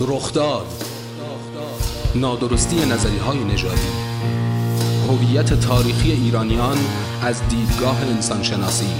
رخداد نادرستی نظری های نژادی. هویت تاریخی ایرانیان از دیدگاه انسانشناسی.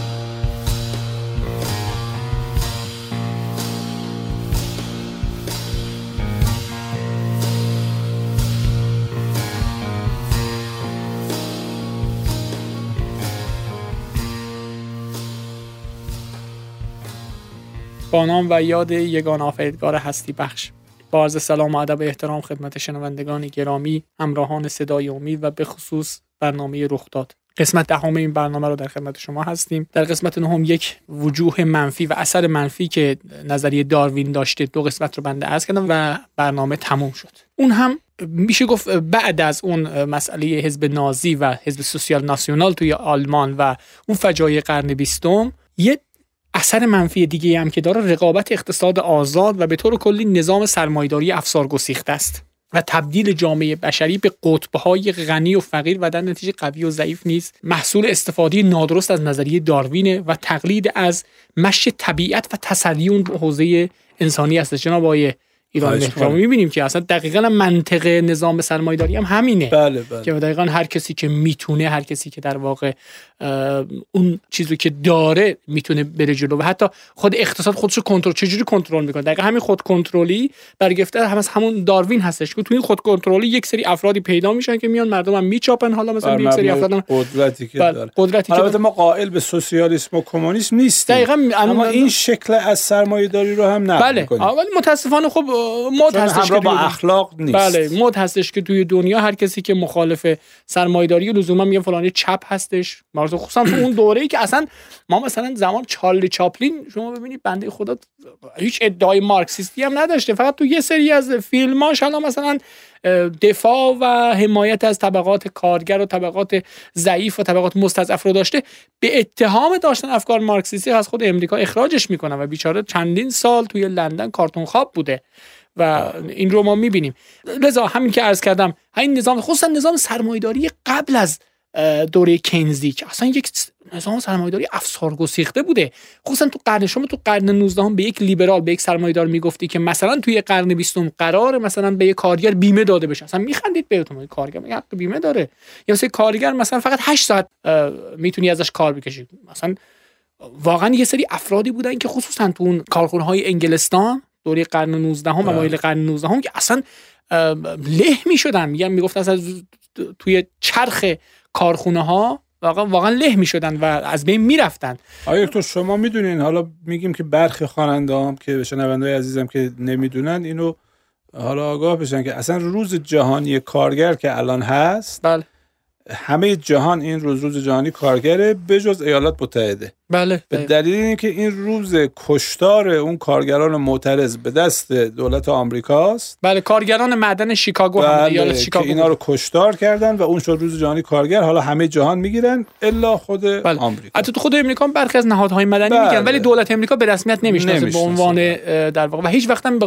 با نام و یاد یگان آفریدگار هستی بخش. با عرض سلام و ادب و احترام خدمت شنوندگان گرامی همراهان صدای امید و به خصوص برنامه رخ داد. قسمت دهم این برنامه رو در خدمت شما هستیم. در قسمت نهم یک وجوه منفی و اثر منفی که نظریه داروین داشته دو قسمت رو بنده عرض کردم و برنامه تموم شد. اون هم میشه گفت بعد از اون مسئله حزب نازی و حزب سوسیال ناسیونال توی آلمان و اون فجایع قرن بیستم یه اثر منفی دیگه هم که داره رقابت اقتصاد آزاد و به طور کلی نظام سرمایداری افسار گسیخته است و تبدیل جامعه بشری به قطبهای غنی و فقیر و در نتیجه قوی و ضعیف نیست محصول استفاده نادرست از نظریه داروینه و تقلید از مش طبیعت و تسلی اون حوزه انسانی است جناب آقای ایران مهربان. می‌بینیم که اصلا دقیقا منطق نظام سرمایداری هم همینه. بله بله. که دقیقا هر کسی که می‌تونه هر کسی که در واقع اون چیزی که داره می‌تونه بره جلو. و حتی خود اقتصاد خودشو کنترل چجوری کنترل می‌کنه؟ دقیقا همین خود کنترلی برگرفته هم از همون داروین هستش که تو این خود کنترلی یک سری افرادی پیدا میشن که میان مردم هم میچاپن. حالا مثلا یک سری افراد هم قدرتی که بله، داره. قدرتی که ما قائل به سوسیالیسم و کمونیسم نیستیم. دقیقاً اما این شکل از سرمایه‌داری رو هم نقد بله ولی متاسفانه خب مد هستش که با اخلاق نیست. بله مد هستش که توی دنیا هر کسی که مخالف سرمایه‌داری لزوما میگه فلانی چپ هستش. مثلا خصوصا تو اون دوره‌ای که اصلا ما مثلا زمان چارلی چاپلین شما ببینید بنده خدا هیچ ادعای مارکسیستی هم نداشته. فقط تو یه سری از فیلماش حالا مثلا دفاع و حمایت از طبقات کارگر و طبقات ضعیف و طبقات مستضعف رو داشته. به اتهام داشتن افکار مارکسیستی از خود امریکا اخراجش می‌کنن و بیچاره چندین سال توی لندن کارتون خواب بوده. و این رو ما می‌بینیم. لذا همین که عرض کردم همین نظام خصوصا نظام سرمایداری قبل از دوره کینزی که اصلا یک نظام سرمایداری افسار گسیخته بوده. خصوصا تو قرن شما تو قرن 19 هم به یک لیبرال به یک سرمایدار می‌گفتی که مثلا توی قرن 20 قرار مثلا به یک کارگر بیمه داده بشه. اصلا میخندید بهتون کارگر حق بیمه داره. یا مثلا کارگر مثلا فقط 8 ساعت می‌تونی ازش کار بکشی. مثلا واقعا یه سری افرادی بودن که خصوصا تو اون کارخونه های انگلستان دوره قرن 19 هم بله. اوایل قرن 19 هم که اصلا له می شدن میگم می‌گفت اصلا توی چرخ کارخونه ها واقعا واقعا له می شدن و از بین می‌رفتن. آیا تو شما می‌دونین؟ حالا میگیم که برخی خواننده هم که به شنونده عزیزم که نمی‌دونن اینو حالا آگاه بشن که اصلا روز جهانی کارگر که الان هست بله. همه جهان این روز روز جهانی کارگره بجز ایالات متحده. بله به دلیل اینکه این روز کشتار اون کارگران معترض به دست دولت آمریکاست. بله کارگران معدن شیکاگو هم بله که شیکاگو اینا رو کشتار کردن و اون شد روز جهانی کارگر. حالا همه جهان می‌گیرن الا خود بله. آمریکا. حتی تو خود امریکا هم برخی از نهادهای مدنی بله. میگن ولی دولت امریکا به رسمیت نمی‌شناسه به. عنوان در واقع. و هیچ وقت هم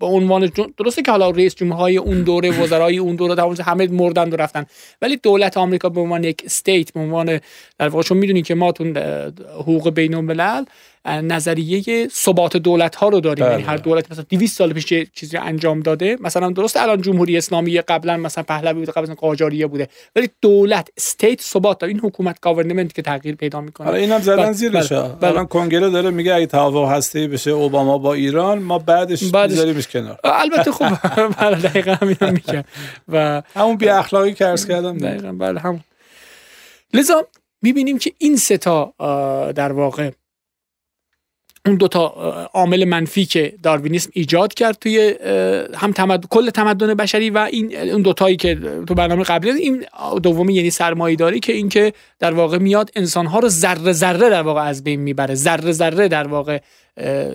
به عنوان جن- درسته که حالا رئیس جمهورهای اون دوره وزرای اون دوره همه مردن و رفتن. ولی دولت آمریکا به عنوان یک استیت به عنوان در واقع چون می‌دونید که ما تو اه، حقوق بین الملل نظریه ثبات دولت ها رو داریم بله. یعنی هر دولت مثلا 200 سال پیش چیزی انجام داده مثلا درست الان جمهوری اسلامی قبلا مثلا پهلوی بوده قبلا قاجاریه بوده ولی دولت state ثبات داره این حکومت government که تغییر پیدا می‌کنه حالا اینم زدن بله، زیرش بله،. بله. الان کنگره داره میگه اگه توافق هستی بشه اوباما با ایران ما بعدش میذاریمش کنار البته خب بله دقیقا همین هم میگم و همون بی اخلاقی که عرض کردم. دقیقا بله هم لذا می‌بینیم که این ستا در واقع اون دوتا عامل منفی که داروینیسم ایجاد کرد توی هم تمد... کل تمدن بشری و این اون دوتایی که تو برنامه قبلی این دومی یعنی سرمایه داری که اینکه در واقع میاد انسانها رو ذره ذره در واقع از بین می‌بره ذره ذره در واقع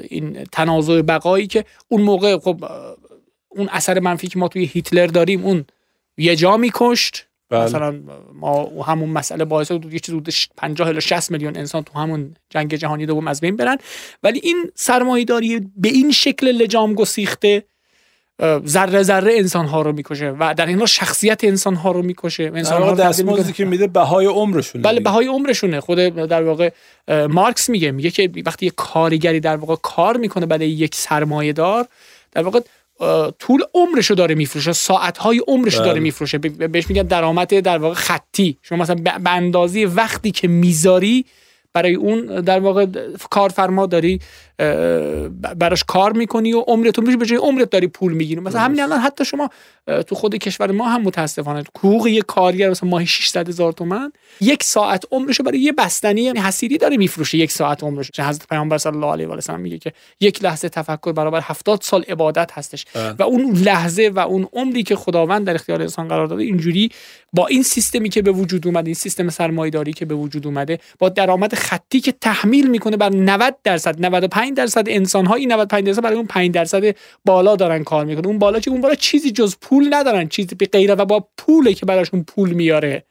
این تنازع بقایی که اون موقع خب اون اثر منفی که ما توی هیتلر داریم اون یه جا میکشت. بله. مثلا ما همون مسئله باعث یه چیز حدود 50 الی 60 میلیون انسان تو همون جنگ جهانی دوم از بین برن ولی این سرمایه‌داری به این شکل لجام گسیخته ذره ذره انسان ها رو می‌کشه و در این حال شخصیت انسان ها رو می‌کشه انسان ها دستمزدی. که میده بهای عمرشون بله بهای عمرشونه خود در واقع مارکس میگه میگه که وقتی یه کارگری در واقع کار می‌کنه برای یک سرمایه دار در واقع طول عمرشو داره میفروشه ساعت های عمرشو بله. داره میفروشه ب- بهش میگن درآمد در واقع خطی شما مثلا به اندازه وقتی که می‌ذاری برای اون در واقع کارفرما داری براش کار می‌کنی و عمرتون میشه به جای عمرت داری پول می‌گیری. مثلا همین الان حتی شما تو خود کشور ما هم متاسفانه حقوق یک کارگر مثلا ماهی 600 هزار تومن یک ساعت عمرشو برای یه بستنی حسیری داره میفروشه یک ساعت عمرش حضرت پیامبر صلی الله علیه و آله میگه که یک لحظه تفکر برابر 70 سال عبادت هستش. و اون لحظه و اون عمری که خداوند در اختیار انسان قرار داده اینجوری با این سیستمی که به وجود اومده این سیستم سرمایه‌داری که به وجود اومده با درآمد خطی که تحمیل می‌کنه بر 90 درصد 95 درصد انسان ها این 95 درصد برای اون 5 درصد بالا دارن کار می‌کنن. اون بالا که اون بالا چیزی جز پول ندارن. چیزی به غیره و با پوله که براشون پول میاره.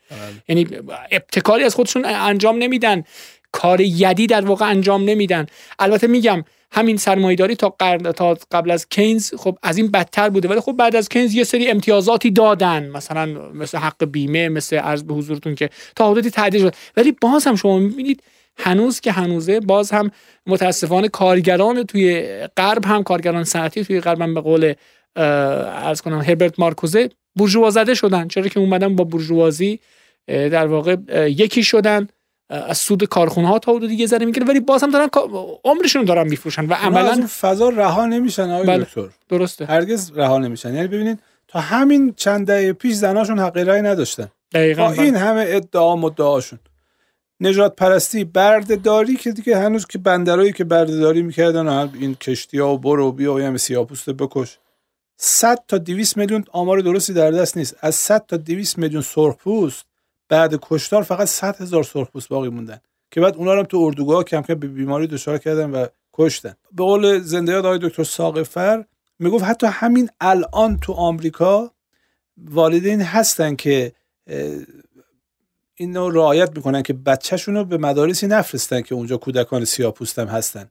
یعنی ابتکاری از خودشون انجام نمیدن. کار یدی در واقع انجام نمیدن. البته میگم همین سرمایه‌داری تا قرن تا قبل از کینز خب از این بدتر بوده. ولی خب بعد از کینز یه سری امتیازاتی دادن. مثلا مثل حق بیمه مثل عرض به حضورتون که تا حدودی تعدیل شد. ولی باز هم شما می‌بینید هنوز که هنوزه باز هم متاسفانه کارگران توی غرب هم کارگران صنعتی توی غرب هم به قول ارز کنم هربرت مارکوزه بورژوا زده شدن. چرا که اومدن با بورژوازی اه، در واقع یکی شدن از سود کارخونه ها تا حدود دیگه ذره می‌گیره ولی باز هم دارن عمرشون رو دارن میفروشن و از عملا اون فضا رها نمیشن آقای بله. دکتر. درسته. هرگز رها نمیشن. یعنی ببینید تا همین چند دقیقه پیش زناشون حق رأی نداشتن. دقیقاً با این همه ادعا مدعاشون نجات پرستی بردهداری که دیگه هنوز که بندرایی که بردهداری می‌کردن این کشتی ها و برو بیا و یه همه سیاپوست بکش. 100 تا 200 میلیون آمار درستی در دست نیست. از 100 تا 200 میلیون سرخپوست بعد کشتار فقط 100 هزار سرخپوست باقی موندن که بعد اونا هم تو اردوگاه کم کم به بیماری دچار کردن و کشتن. به قول زنده یاد آقای دکتر ساقفر می‌گفت حتی همین الان تو آمریکا والدین هستن که اینو رعایت می‌کنن که بچهشون رو به مدارسی نفرستن که اونجا کودکان سیاپوست هم هستن.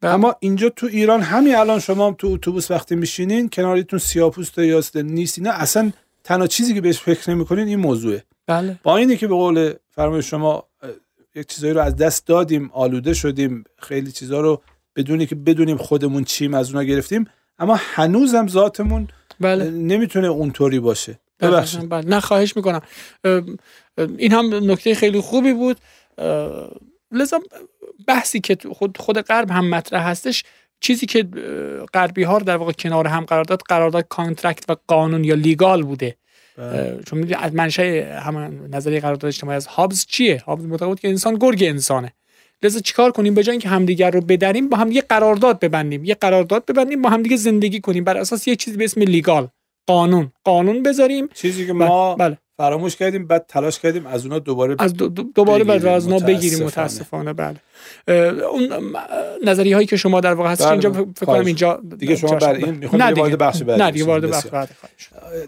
بله. اما اینجا تو ایران همین الان شما هم تو اتوبوس وقتی میشینین کناریتون سیاپوست یا نیست اینا اصلا تنها چیزی که بهش فکر نمی‌کنین این موضوعه. بله. با اینه که به قول فرمای شما یک چیزایی رو از دست دادیم آلوده شدیم خیلی چیزا رو بدونی که بدونیم خودمون چیم از اونا گرفتیم اما هنوزم ذاتمون بله. نمی‌تونه اونطوری باشه. ببخشید. بله نه خواهش می‌کنم. این هم نکته خیلی خوبی بود. لذا بحثی که خود خود غرب هم مطرح هستش چیزی که غربی ها در واقع کنار هم قرار داد قرارداد contract و قانون یا legal بوده. اه، چون می‌دونی از منشأ همون نظریه قرارداد اجتماعی از هابز چیه؟ هابز معتقد که انسان گرگ انسانه. لذا چیکار کنیم؟ به جای اینکه همدیگر رو بدریم با هم یه قرارداد ببندیم. یه قرارداد ببندیم با همدیگه زندگی کنیم. بر اساس یه چیزی به اسم لیگال. قانون قانون بذاریم چیزی که بله، ما بله فراموش کردیم بعد تلاش کردیم از اونا دوباره از دو دو- دوباره بعد از اونا بگیریم متاسفانه. بله اون نظریه هایی که شما در واقع هست بله، اینجا. فکر کنم. اینجا دیگه شما بر این دیگه وارد. بخش بعدی نه دیگه. وارد بخش شد.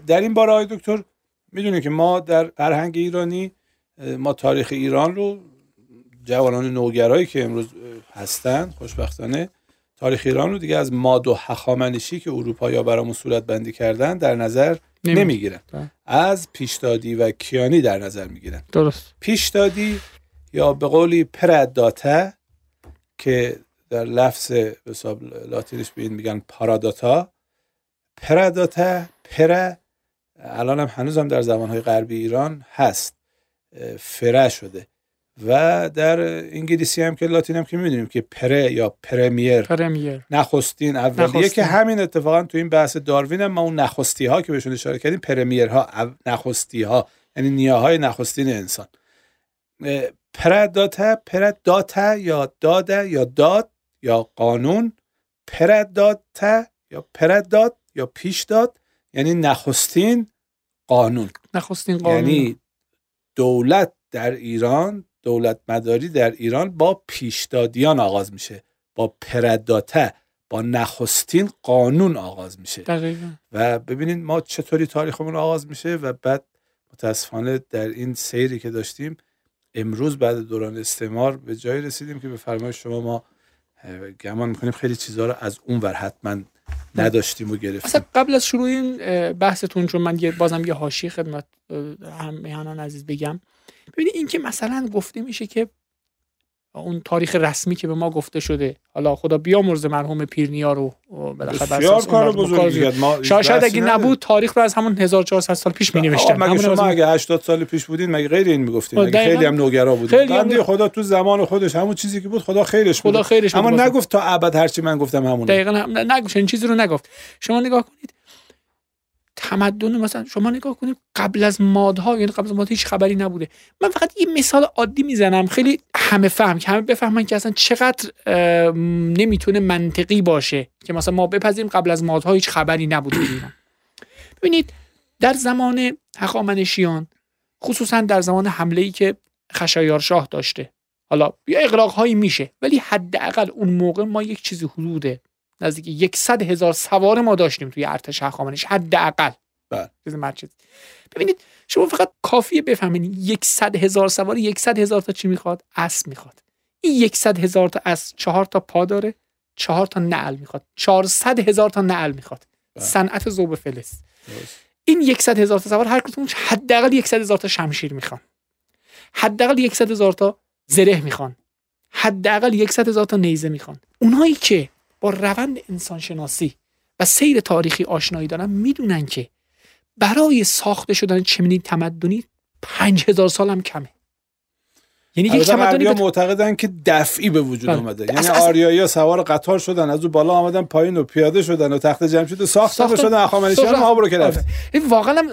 در این باره دکتر می‌دونید که ما در فرهنگ ایرانی ما تاریخ ایران رو جوانان نوگرایی که امروز هستن خوشبختانه تاریخ ایران رو دیگه از ماد و هخامنشی که اروپا برامون صورت بندی کردن در نظر نمی- نمی‌گیرن. بله. از پیشدادی و کیانی در نظر می‌گیرن. درست. پیشدادی یا به قولی پرداتا که در لفظ به حساب لاتینش به این میگن پاراداتا. پرداتا پر الان هم هنوز هم در زبانهای غربی ایران هست. فره شده. و در انگلیسی هم که لاتین هم که می‌دونیم که پره یا پرمیر پرمیر. نخستین اولیه نخستین. که همین اتفاقا تو این بحث داروین هم ما اون نخستی ها که بهشون اشاره کردیم پرمیرها او- نخستی ها یعنی نیاهای نخستین انسان. اه، پرداتا پرداتا یا داده یا داد یا قانون پرداتا یا پرداد یا پیش داد یعنی نخستین قانون. نخستین قانون. یعنی دولت در ایران دولت مداری در ایران با پیشدادیان آغاز میشه با پرداته با نخستین قانون آغاز میشه. دقیقا. و ببینید ما چطوری تاریخمون آغاز میشه و بعد متاسفانه در این سیری که داشتیم امروز بعد دوران استعمار به جایی رسیدیم که به فرمای شما ما گمان می‌کنیم خیلی چیزها رو از اون ور حتما نداشتیم و گرفتیم. اصلا قبل از شروع این بحثتون چون من بازم یه حاشیه خدمت اه، هم میهنان عزیز بگم ببینید این که مثلا گفته میشه که اون تاریخ رسمی که به ما گفته شده حالا خدا بیامرزه مرحوم پیرنیا رو بالاخره کار بزرگی ما شاید اگه. نبود تاریخ رو از همون 1400 سال پیش می مگه شما اگه 80 سال پیش بودین مگه غیر این می‌گفتین خب، مگه. خیلی هم نوگرا بودین خیلی هم. خدا تو زمان خودش همون چیزی که بود خدا خیرش بود خدا خیرش اما. نگفت تا ابد هرچی من گفتم همونه دقیقا هم نگفت این چیزی رو نگفت شما نگاه کنید تمدن مثلا شما نگاه کنید قبل از مادها یعنی قبل از مادها هیچ خبری نبوده من فقط یه مثال عادی می‌زنم خیلی همه فهم که همه بفهمن که اصلا چقدر نمی‌تونه منطقی باشه که مثلا ما بپذیریم قبل از مادها هیچ خبری نبوده. ببینید در زمان هخامنشیان خصوصا در زمان حمله ای که خشایارشاه داشته حالا یا اقراق هایی میشه ولی حداقل اون موقع ما یک چیزی حدود نزدیک 100 هزار سوار ما داشتیم توی ارتش هخامنشی حداقل. بله. ببینید شما فقط کافیه بفهمید 100 هزار سوار 100 هزار تا چی می‌خواد؟ اسب می‌خواد. این 100 هزار تا اسب چهار تا پا داره چهار تا نعل می‌خواد. 400 هزار تا نعل می‌خواد. بله. صنعت ذوب فلز. این 100 هزار تا سوار هر کدوم حداقل 100 هزار تا شمشیر می‌خوان. حداقل 100 هزار تا زره می‌خوان. حداقل 100 هزار تا نیزه می‌خوان. اونایی که با روند انسان شناسی و سیر تاریخی آشنایی دارن می‌دونن که برای ساخته شدن چمنی تمدنی 5000 سال هم کمه. یعنی یک تمدنی به- معتقدن که دفعی به وجود بله. آمده اصلا- یعنی اصلا- آریایی سوار قطار شدن از اون بالا آمدن پایین و پیاده شدن و تخت جمشید و ساختن. شدن اخوامنشیان ما برو که رفت. این واقعا هم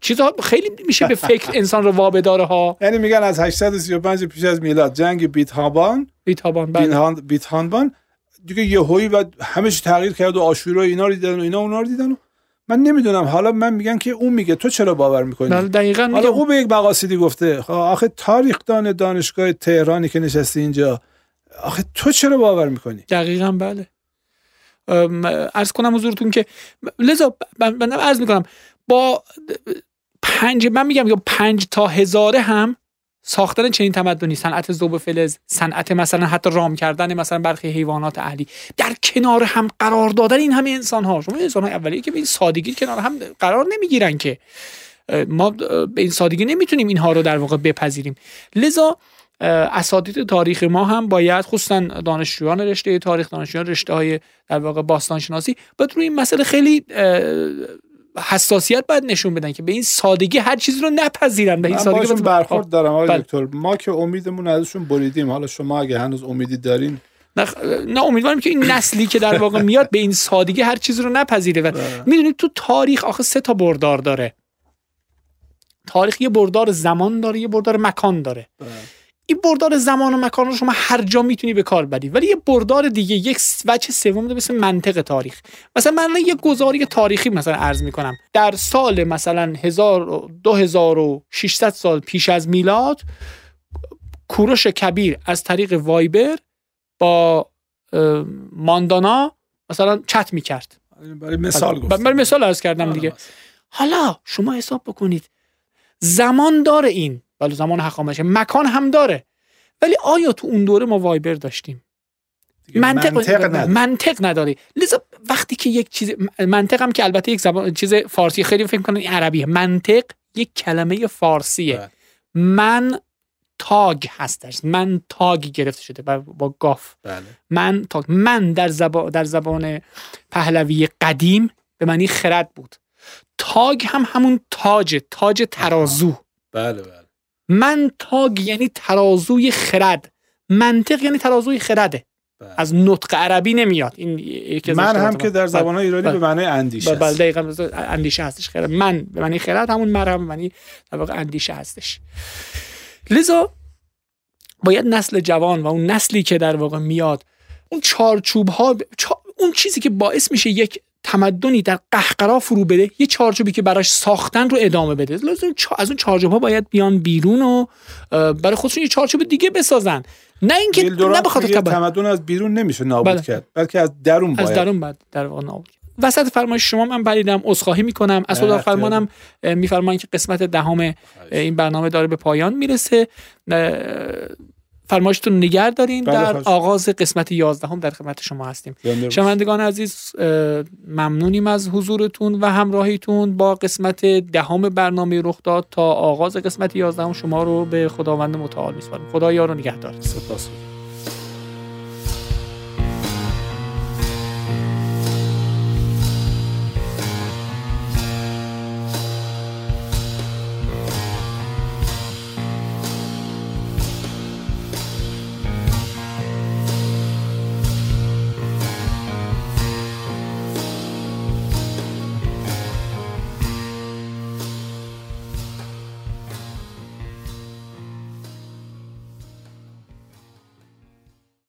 چیزا خیلی میشه به فکر انسان رو وابداره ها. یعنی میگن از 835 پیش از میلاد جنگ بیتهابان بیتابان بله. بیتهان بیتهانبان دیگه یهویی و همه چی تغییر کرد و آشورا اینا رو دیدن و اینا اونا رو دیدن و من نمی‌دونم. حالا من میگن که اون میگه. تو چرا باور می‌کنی؟ بله دقیقاً حالا میگم. او به یک مقاصدی گفته. خب آخه تاریخ دان دانشگاه تهرانی که نشستی اینجا. آخه تو چرا باور می‌کنی؟ دقیقا بله. عرض کنم حضورتون که لذا من عرض می‌کنم با پنج من میگم یا پنج تا هزاره هم ساختن چنین تمدنی صنعت ذوب فلز صنعت مثلا حتی رام کردن مثلا برخی حیوانات اهلی در کنار هم قرار دادن این همه انسان ها شما انسان های اولیه که به این سادگی کنار هم قرار نمی‌گیرن که. ما به این سادگی نمی‌تونیم اینها رو در واقع بپذیریم. لذا اساتید تاریخ ما هم باید خصوصا دانشجویان رشته تاریخ دانشجویان رشته های در واقع باستانشناسی باید روی این مسئله خیلی حساسیت باید نشون بدن که به این سادگی هر چیزی رو نپذیرن به این سادگی برخورد دارم آقای بله. دکتر. ما که امیدمون ازشون بریدیم. حالا شما اگه هنوز امیدی دارین. نه, نه امیدوارم که این نسلی که در واقع میاد به این سادگی هر چیز رو نپذیره و بله. می‌دونید تو تاریخ آخه سه تا بردار داره. تاریخ یه بردار زمان داره یه بردار مکان داره. این بردار زمان و مکان رو شما هر جا می‌تونی به کار بری ولی یه بردار دیگه یک وجه سوم مثل منطق تاریخ. مثلا من یه گزاری تاریخی مثلا عرض می‌کنم. در سال مثلا 1000 و 2600 سال پیش از میلاد کوروش کبیر از طریق وایبر با ماندانا مثلا چت می‌کرد. برای مثال گفت برای مثال عرض کردم دیگه. حالا شما حساب بکنید. زمان داره این. ولی زمان هخامنشی مکان هم داره. ولی آیا تو اون دوره ما وایبر داشتیم؟ منطق منطق نداره. منطق نداره لذا وقتی که یک چیز منطق هم که البته یک زبان چیز فارسی خیلی فکر کنن این عربیه. منطق یک کلمه فارسیه. بله. من تاگ هستش. من تاگ گرفته شده با, با گاف. بله. من تاگ. من در زبان در زبان پهلوی قدیم به معنی خرد بود. تاگ هم همون تاج تاج ترازو. بله بله. من تاگ یعنی ترازوی خرد منطق یعنی ترازوی خرده بله. از نطق عربی نمیاد این یکی از من هم که در. زبان ایرانی بله. به معنای اندیشه بله بله. دقیقاً اندیشه هستش خرد من به معنی خرد همون من هم به معنی در واقع اندیشه هستش لذا باید نسل جوان و اون نسلی که در واقع میاد اون چارچوب ها اون چیزی که باعث میشه یک تمدنی در قهقرا فرو بده یه چارچوبی که براش ساختن رو ادامه بده. لازم از اون چارچوب ها باید بیان بیرون و برای خودشون یه چارچوب دیگه بسازن. نه اینکه نه بخاطر تبع- تمدن از بیرون نمیشه نابود بله. کرد بلکه از درون از باید. درون بعد در واقع نابود. وسط فرمایش شما من پریدم عذرخواهی می‌کنم. از خدا فرمانم میفرمان که قسمت دهم این برنامه داره به پایان می‌رسه. فرمایشتون نگر دارین بله، در. آغاز قسمت 11 هم در خدمت شما هستیم. شنوندگان عزیز ممنونیم از حضورتون و همراهیتون با قسمت دهم برنامه رخ داد تا آغاز قسمت 11 هم شما رو به خداوند متعال میسپاریم خدا یار و نگهدار. سپاس.